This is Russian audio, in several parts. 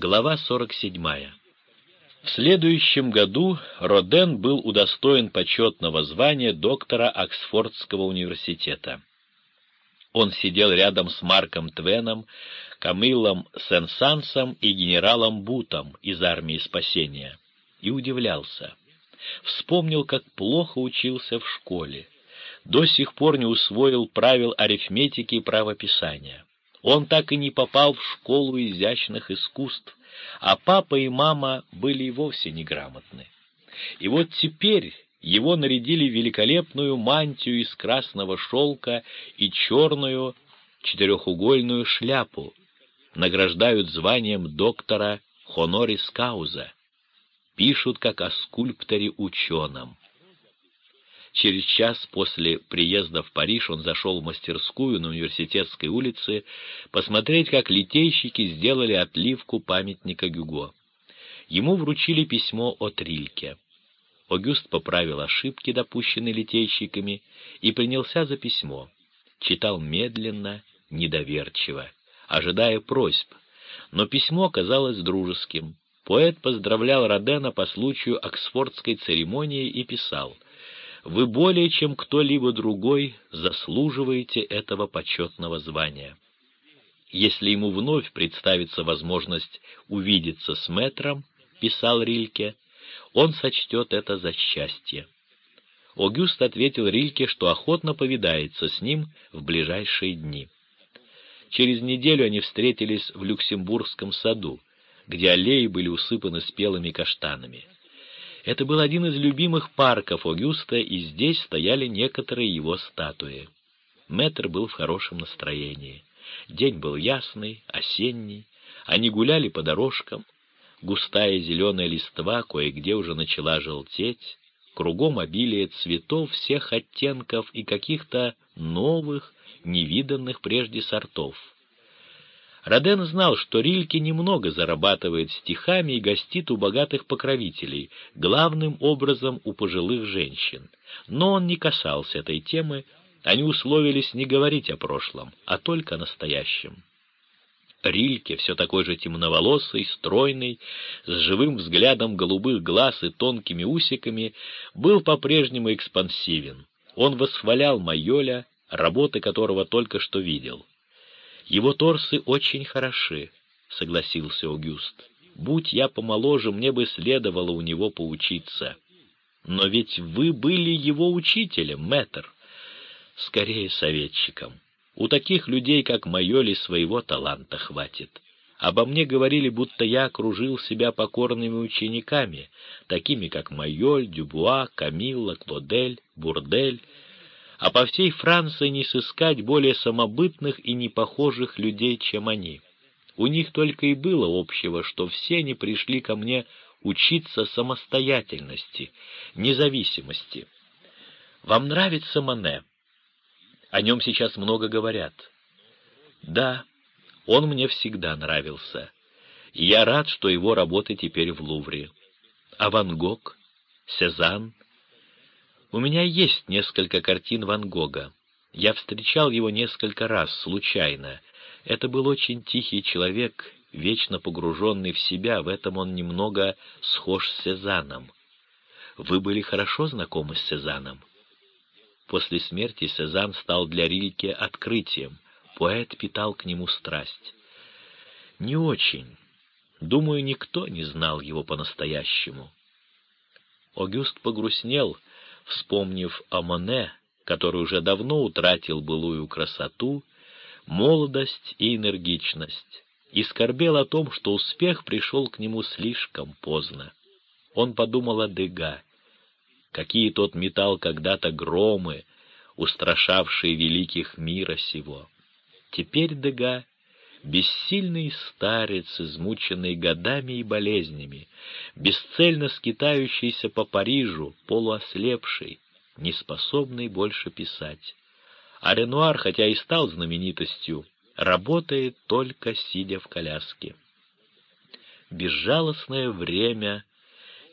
Глава 47. В следующем году Роден был удостоен почетного звания доктора Оксфордского университета. Он сидел рядом с Марком Твеном, Камилом Сен-Сансом и генералом Бутом из армии спасения и удивлялся. Вспомнил, как плохо учился в школе. До сих пор не усвоил правил арифметики и правописания. Он так и не попал в школу изящных искусств, а папа и мама были и вовсе неграмотны. И вот теперь его нарядили великолепную мантию из красного шелка и черную четырехугольную шляпу, награждают званием доктора Хонорис Кауза, пишут как о скульпторе-ученом. Через час после приезда в Париж он зашел в мастерскую на университетской улице посмотреть, как литейщики сделали отливку памятника Гюго. Ему вручили письмо от Рильке. Огюст поправил ошибки, допущенные литейщиками, и принялся за письмо. Читал медленно, недоверчиво, ожидая просьб, но письмо оказалось дружеским. Поэт поздравлял Родена по случаю Оксфордской церемонии и писал — вы более чем кто-либо другой заслуживаете этого почетного звания. Если ему вновь представится возможность увидеться с мэтром, писал Рильке, он сочтет это за счастье. Огюст ответил Рильке, что охотно повидается с ним в ближайшие дни. Через неделю они встретились в Люксембургском саду, где аллеи были усыпаны спелыми каштанами. Это был один из любимых парков Огюста, и здесь стояли некоторые его статуи. Мэтр был в хорошем настроении. День был ясный, осенний. Они гуляли по дорожкам. Густая зеленая листва кое-где уже начала желтеть. Кругом обилие цветов всех оттенков и каких-то новых, невиданных прежде сортов. Роден знал, что Рильке немного зарабатывает стихами и гостит у богатых покровителей, главным образом у пожилых женщин. Но он не касался этой темы, они условились не говорить о прошлом, а только о настоящем. Рильке, все такой же темноволосый, стройный, с живым взглядом голубых глаз и тонкими усиками, был по-прежнему экспансивен. Он восхвалял Майоля, работы которого только что видел. Его торсы очень хороши, — согласился Огюст. Будь я помоложе, мне бы следовало у него поучиться. Но ведь вы были его учителем, мэтр. Скорее, советчиком. У таких людей, как Майоли, своего таланта хватит. Обо мне говорили, будто я окружил себя покорными учениками, такими как Майоль, Дюбуа, Камилла, Клодель, Бурдель а по всей Франции не сыскать более самобытных и непохожих людей, чем они. У них только и было общего, что все они пришли ко мне учиться самостоятельности, независимости. Вам нравится Мане? О нем сейчас много говорят. Да, он мне всегда нравился, я рад, что его работы теперь в Лувре. А Ван Гог, Сезанн, у меня есть несколько картин Ван Гога. Я встречал его несколько раз, случайно. Это был очень тихий человек, вечно погруженный в себя, в этом он немного схож с Сезаном. Вы были хорошо знакомы с Сезаном? После смерти Сезан стал для Рильке открытием, поэт питал к нему страсть. Не очень. Думаю, никто не знал его по-настоящему. Огюст погрустнел, вспомнив о Моне, который уже давно утратил былую красоту, молодость и энергичность, и скорбел о том, что успех пришел к нему слишком поздно. Он подумал о Дега, какие тот метал когда-то громы, устрашавшие великих мира сего. Теперь Дега бессильный старец, измученный годами и болезнями, бесцельно скитающийся по Парижу, полуослепший, неспособный больше писать. А Ренуар, хотя и стал знаменитостью, работает только сидя в коляске. Безжалостное время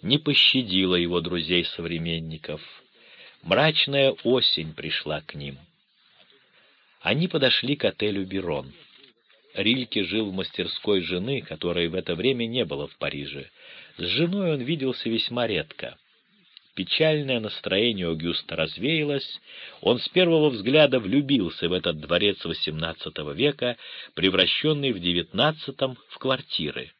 не пощадило его друзей-современников. Мрачная осень пришла к ним. Они подошли к отелю «Берон». Рильке жил в мастерской жены, которой в это время не было в Париже. С женой он виделся весьма редко. Печальное настроение Огюста развеялось, он с первого взгляда влюбился в этот дворец XVIII века, превращенный в XIX в квартиры.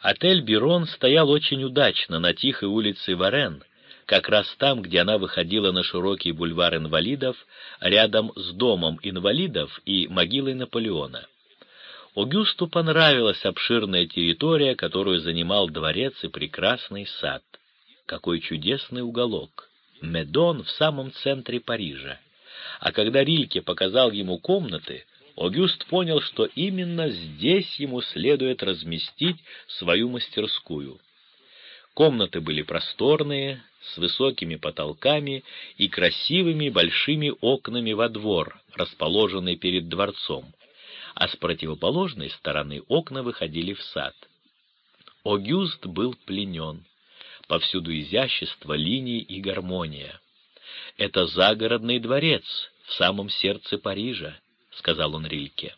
Отель «Бирон» стоял очень удачно на тихой улице Варен, как раз там, где она выходила на широкий бульвар инвалидов, рядом с домом инвалидов и могилой Наполеона. Огюсту понравилась обширная территория, которую занимал дворец и прекрасный сад. Какой чудесный уголок! Медон в самом центре Парижа. А когда Рильке показал ему комнаты, Огюст понял, что именно здесь ему следует разместить свою мастерскую. Комнаты были просторные, с высокими потолками и красивыми большими окнами во двор, расположенный перед дворцом, а с противоположной стороны окна выходили в сад. Огюст был пленен. Повсюду изящество, линий и гармония. «Это загородный дворец в самом сердце Парижа», — сказал он Рильке.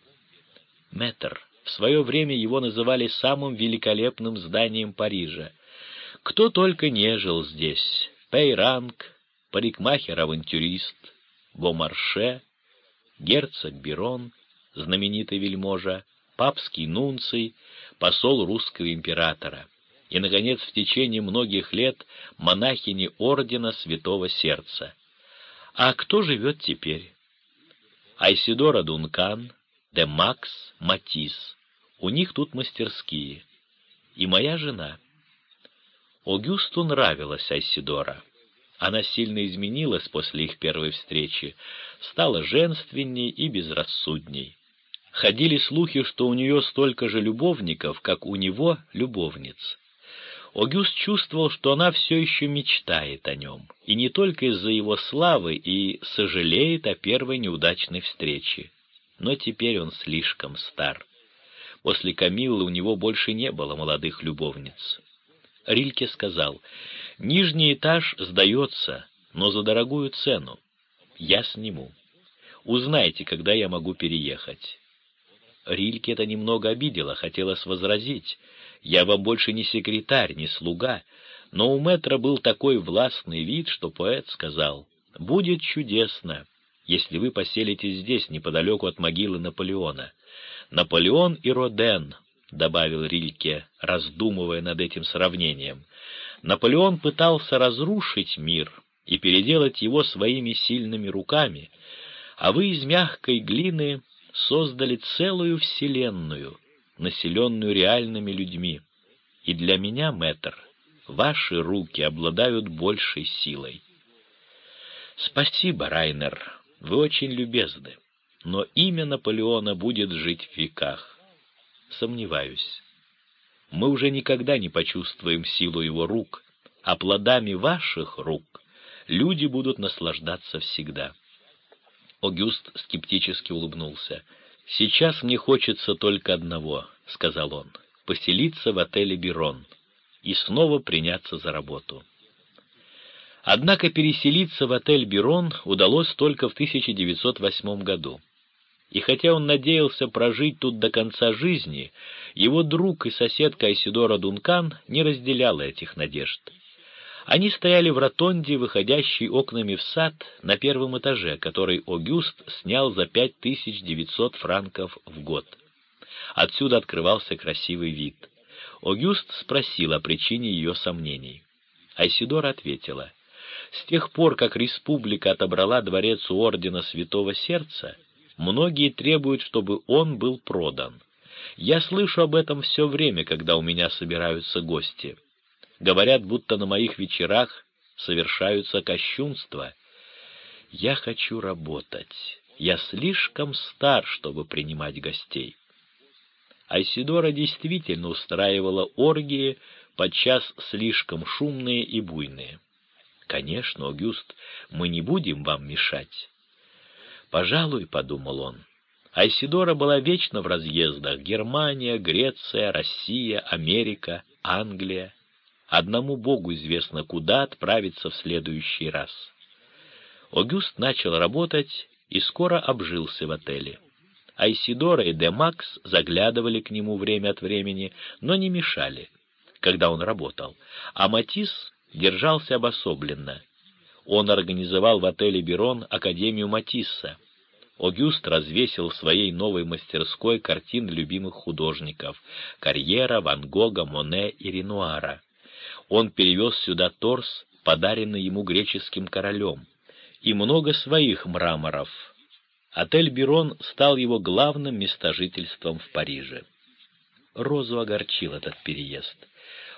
Метр. В свое время его называли самым великолепным зданием Парижа. Кто только не жил здесь. Пейранг, парикмахер-авантюрист, Бомарше, герцог Бирон, знаменитый вельможа, папский нунций, посол русского императора и, наконец, в течение многих лет монахини Ордена Святого Сердца. А кто живет теперь? Айсидора Дункан, де Макс, Матис. У них тут мастерские. И моя жена. Огюсту нравилась Айсидора. Она сильно изменилась после их первой встречи, стала женственней и безрассудней. Ходили слухи, что у нее столько же любовников, как у него любовниц. Огюст чувствовал, что она все еще мечтает о нем, и не только из-за его славы, и сожалеет о первой неудачной встрече. Но теперь он слишком стар. После Камиллы у него больше не было молодых любовниц. Рильке сказал, «Нижний этаж сдается, но за дорогую цену. Я сниму. Узнайте, когда я могу переехать». Рильке это немного обидело, хотелось возразить. «Я вам больше не секретарь, не слуга». Но у мэтра был такой властный вид, что поэт сказал, «Будет чудесно, если вы поселитесь здесь, неподалеку от могилы Наполеона. Наполеон и Роден», — добавил Рильке, раздумывая над этим сравнением. «Наполеон пытался разрушить мир и переделать его своими сильными руками, а вы из мягкой глины создали целую вселенную, населенную реальными людьми. И для меня, мэтр, ваши руки обладают большей силой. Спасибо, Райнер, вы очень любезны, но имя Наполеона будет жить в веках. Сомневаюсь. Мы уже никогда не почувствуем силу его рук, а плодами ваших рук люди будут наслаждаться всегда. Огюст скептически улыбнулся. «Сейчас мне хочется только одного», — сказал он, — «поселиться в отеле «Бирон» и снова приняться за работу». Однако переселиться в отель «Бирон» удалось только в 1908 году. И хотя он надеялся прожить тут до конца жизни, его друг и соседка Айсидора Дункан не разделяла этих надежд. Они стояли в ротонде, выходящей окнами в сад на первом этаже, который Огюст снял за 5900 франков в год. Отсюда открывался красивый вид. Огюст спросил о причине ее сомнений. Айсидора ответила, «С тех пор, как республика отобрала дворец у ордена Святого Сердца, многие требуют, чтобы он был продан. Я слышу об этом все время, когда у меня собираются гости». Говорят, будто на моих вечерах совершаются кощунства. Я хочу работать. Я слишком стар, чтобы принимать гостей. Айсидора действительно устраивала оргии, подчас слишком шумные и буйные. «Конечно, Огюст, мы не будем вам мешать». «Пожалуй», — подумал он, — Айсидора была вечно в разъездах — Германия, Греция, Россия, Америка, Англия. Одному Богу известно, куда отправиться в следующий раз. Огюст начал работать и скоро обжился в отеле. Айсидора и Де Макс заглядывали к нему время от времени, но не мешали, когда он работал, а Матис держался обособленно. Он организовал в отеле «Берон» Академию Матисса. Огюст развесил в своей новой мастерской картины любимых художников — Карьера, Ван Гога, Моне и Ренуара. Он перевез сюда торс, подаренный ему греческим королем, и много своих мраморов. Отель «Берон» стал его главным местожительством в Париже. Розу огорчил этот переезд.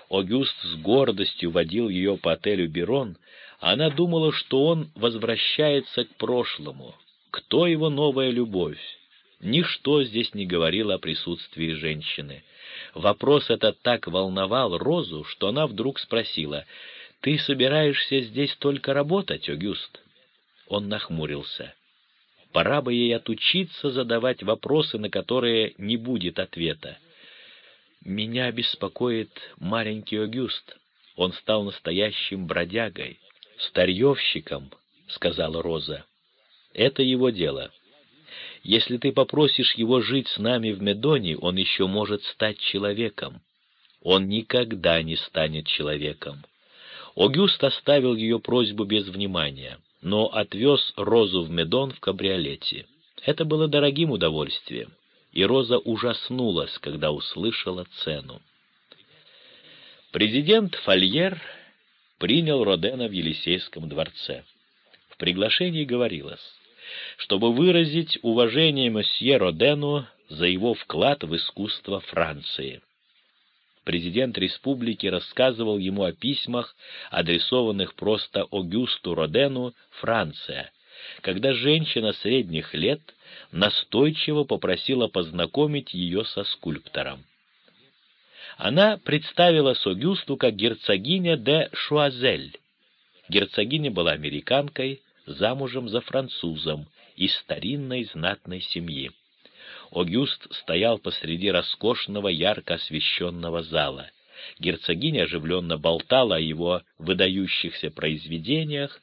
Огюст с гордостью водил ее по отелю «Берон», а она думала, что он возвращается к прошлому. Кто его новая любовь? Ничто здесь не говорило о присутствии женщины. Вопрос этот так волновал Розу, что она вдруг спросила, «Ты собираешься здесь только работать, Огюст?» Он нахмурился. Пора бы ей отучиться задавать вопросы, на которые не будет ответа. «Меня беспокоит маленький Огюст. Он стал настоящим бродягой, старьевщиком», — сказала Роза. «Это его дело. Если ты попросишь его жить с нами в Медоне, он еще может стать человеком. Он никогда не станет человеком». Огюст оставил ее просьбу без внимания, но отвез Розу в Медон в кабриолете. Это было дорогим удовольствием и Роза ужаснулась, когда услышала цену. Президент Фольер принял Родена в Елисейском дворце. В приглашении говорилось, чтобы выразить уважение месье Родену за его вклад в искусство Франции. Президент республики рассказывал ему о письмах, адресованных просто Огюсту Родену, Франция, когда женщина средних лет настойчиво попросила познакомить ее со скульптором. Она представила Согюсту как герцогиня де Шуазель. Герцогиня была американкой, замужем за французом, из старинной знатной семьи. Огюст стоял посреди роскошного, ярко освещенного зала. Герцогиня оживленно болтала о его выдающихся произведениях,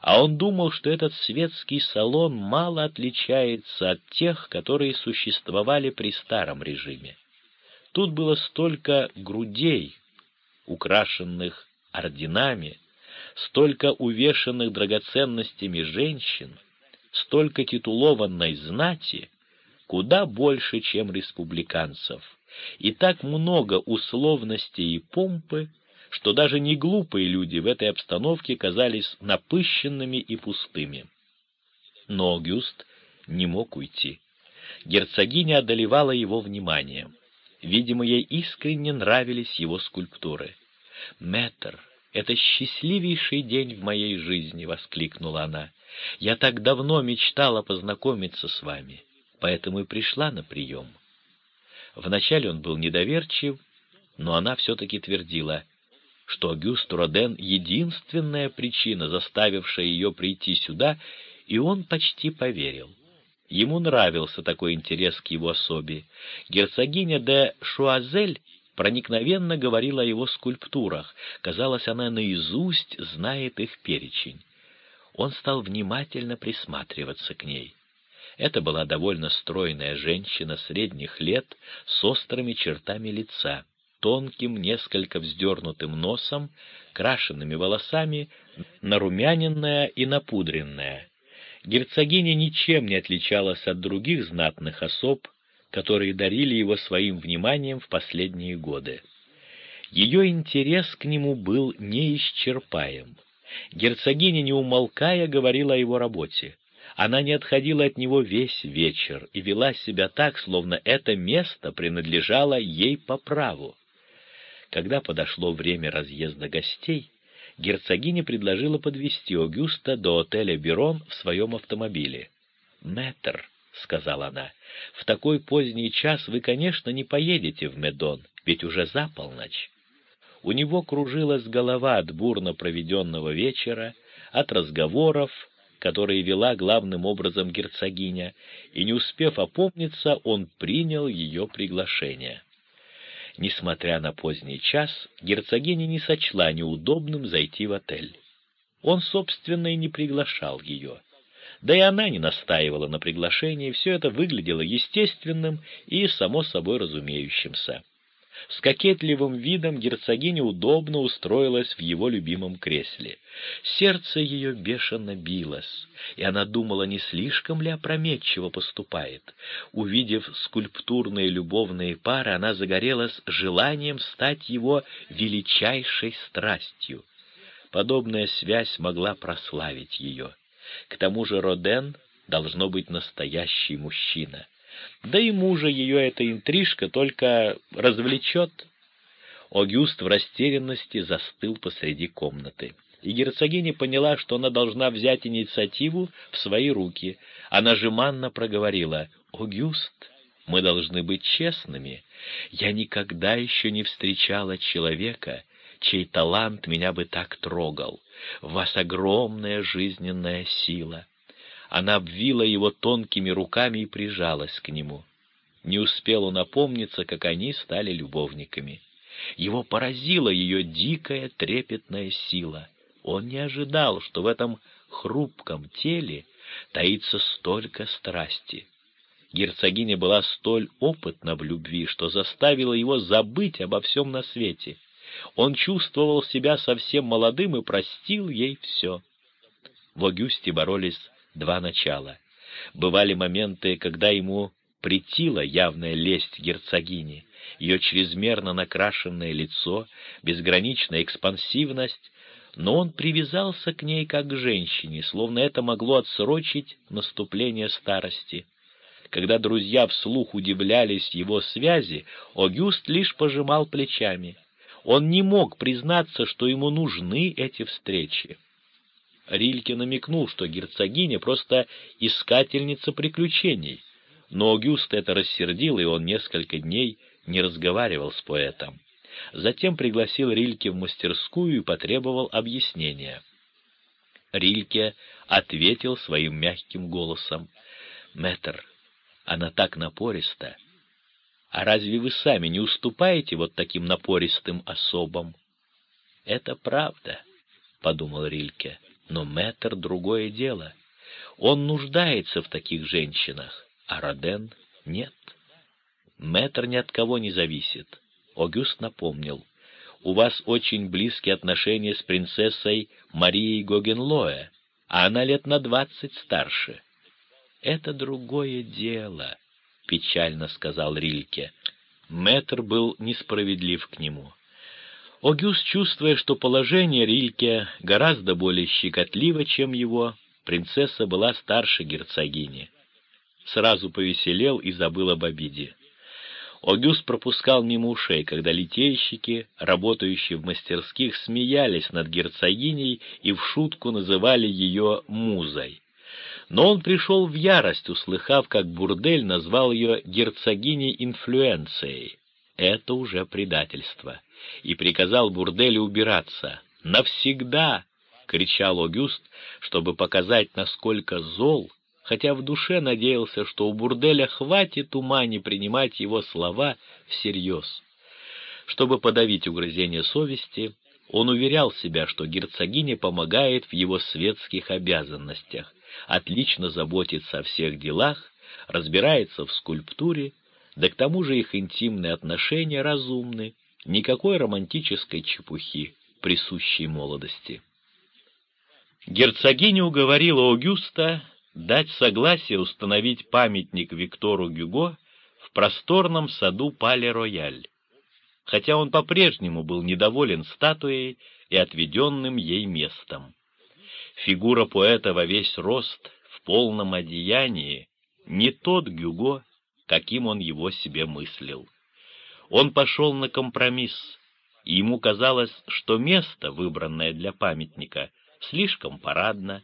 а он думал, что этот светский салон мало отличается от тех, которые существовали при старом режиме. Тут было столько грудей, украшенных орденами, столько увешанных драгоценностями женщин, столько титулованной знати, куда больше, чем республиканцев, и так много условностей и помпы, что даже не глупые люди в этой обстановке казались напыщенными и пустыми. Но Огюст не мог уйти. Герцогиня одолевала его вниманием. Видимо, ей искренне нравились его скульптуры. «Мэтр, это счастливейший день в моей жизни!» — воскликнула она. «Я так давно мечтала познакомиться с вами, поэтому и пришла на прием». Вначале он был недоверчив, но она все-таки твердила, что Агюст Роден — единственная причина, заставившая ее прийти сюда, и он почти поверил. Ему нравился такой интерес к его особе. Герцогиня де Шуазель проникновенно говорила о его скульптурах. Казалось, она наизусть знает их перечень. Он стал внимательно присматриваться к ней. Это была довольно стройная женщина средних лет с острыми чертами лица тонким, несколько вздернутым носом, крашенными волосами, нарумяненная и напудренная. Герцогиня ничем не отличалась от других знатных особ, которые дарили его своим вниманием в последние годы. Ее интерес к нему был неисчерпаем. Герцогиня, не умолкая, говорила о его работе. Она не отходила от него весь вечер и вела себя так, словно это место принадлежало ей по праву. Когда подошло время разъезда гостей, герцогиня предложила подвести Огюста до отеля «Берон» в своем автомобиле. «Мэтр», — сказала она, — «в такой поздний час вы, конечно, не поедете в Медон, ведь уже за полночь». У него кружилась голова от бурно проведенного вечера, от разговоров, которые вела главным образом герцогиня, и, не успев опомниться, он принял ее приглашение. Несмотря на поздний час, герцогиня не сочла неудобным зайти в отель. Он, собственно, и не приглашал ее. Да и она не настаивала на приглашении, все это выглядело естественным и само собой разумеющимся. С кокетливым видом герцогиня удобно устроилась в его любимом кресле. Сердце ее бешено билось, и она думала, не слишком ли опрометчиво поступает. Увидев скульптурные любовные пары, она загорелась желанием стать его величайшей страстью. Подобная связь могла прославить ее. К тому же Роден должно быть настоящий мужчина. Да и мужа ее эта интрижка только развлечет. Огюст в растерянности застыл посреди комнаты. И герцогиня поняла, что она должна взять инициативу в свои руки. Она жеманно проговорила, «Огюст, мы должны быть честными. Я никогда еще не встречала человека, чей талант меня бы так трогал. В вас огромная жизненная сила. Она обвила его тонкими руками и прижалась к нему. Не успел он опомниться, как они стали любовниками. Его поразила ее дикая трепетная сила. Он не ожидал, что в этом хрупком теле таится столько страсти. Герцогиня была столь опытна в любви, что заставила его забыть обо всем на свете — он чувствовал себя совсем молодым и простил ей все. В Огюсте боролись два начала. Бывали моменты, когда ему претила явная лесть герцогини, ее чрезмерно накрашенное лицо, безграничная экспансивность, но он привязался к ней как к женщине, словно это могло отсрочить наступление старости. Когда друзья вслух удивлялись его связи, Огюст лишь пожимал плечами — он не мог признаться, что ему нужны эти встречи. Рильке намекнул, что герцогиня просто искательница приключений, но Огюст это рассердил, и он несколько дней не разговаривал с поэтом. Затем пригласил Рильке в мастерскую и потребовал объяснения. Рильке ответил своим мягким голосом. «Мэтр, она так напориста, а разве вы сами не уступаете вот таким напористым особам? — Это правда, — подумал Рильке, — но Мэтр — другое дело. Он нуждается в таких женщинах, а Роден — нет. Мэтр ни от кого не зависит. Огюст напомнил. У вас очень близкие отношения с принцессой Марией Гогенлоэ, а она лет на двадцать старше. Это другое дело, печально сказал Рильке. Мэтр был несправедлив к нему. Огюст, чувствуя, что положение Рильке гораздо более щекотливо, чем его, принцесса была старше герцогини. Сразу повеселел и забыл об обиде. Огюст пропускал мимо ушей, когда литейщики, работающие в мастерских, смеялись над герцогиней и в шутку называли ее «музой». Но он пришел в ярость, услыхав, как Бурдель назвал ее герцогиней инфлюенцией. Это уже предательство. И приказал Бурделю убираться. «Навсегда!» — кричал Огюст, чтобы показать, насколько зол, хотя в душе надеялся, что у Бурделя хватит ума не принимать его слова всерьез. Чтобы подавить угрызение совести, он уверял себя, что герцогиня помогает в его светских обязанностях, отлично заботится о всех делах, разбирается в скульптуре, да к тому же их интимные отношения разумны, никакой романтической чепухи, присущей молодости. Герцогиня уговорила Огюста дать согласие установить памятник Виктору Гюго в просторном саду Пале-Рояль, хотя он по-прежнему был недоволен статуей и отведенным ей местом. Фигура поэта во весь рост, в полном одеянии, не тот Гюго, каким он его себе мыслил. Он пошел на компромисс, и ему казалось, что место, выбранное для памятника, слишком парадно.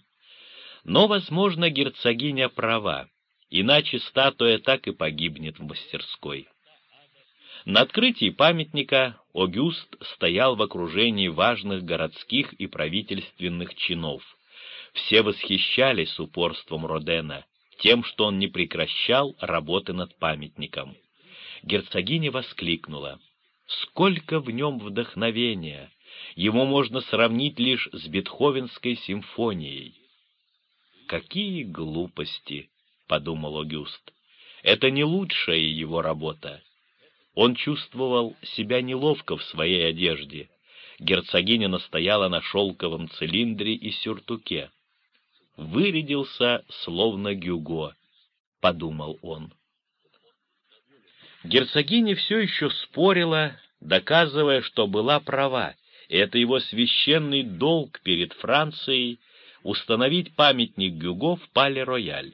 Но, возможно, герцогиня права, иначе статуя так и погибнет в мастерской. На открытии памятника Огюст стоял в окружении важных городских и правительственных чинов. Все восхищались упорством Родена, тем, что он не прекращал работы над памятником. Герцогиня воскликнула. «Сколько в нем вдохновения! Его можно сравнить лишь с Бетховенской симфонией». «Какие глупости!» — подумал Огюст. «Это не лучшая его работа. Он чувствовал себя неловко в своей одежде. Герцогиня настояла на шелковом цилиндре и сюртуке. «Вырядился, словно Гюго», — подумал он. Герцогиня все еще спорила, доказывая, что была права, и это его священный долг перед Францией установить памятник Гюго в Пале-Рояль,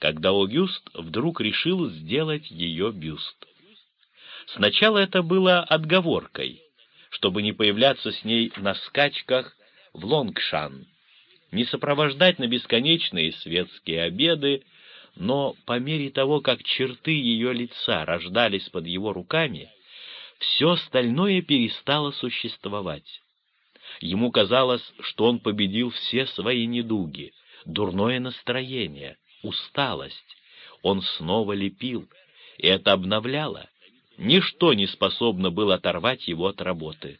когда Огюст вдруг решил сделать ее бюст. Сначала это было отговоркой, чтобы не появляться с ней на скачках в Лонгшан, не сопровождать на бесконечные светские обеды, но по мере того, как черты ее лица рождались под его руками, все остальное перестало существовать. Ему казалось, что он победил все свои недуги, дурное настроение, усталость. Он снова лепил, и это обновляло, Ничто не способно было оторвать его от работы.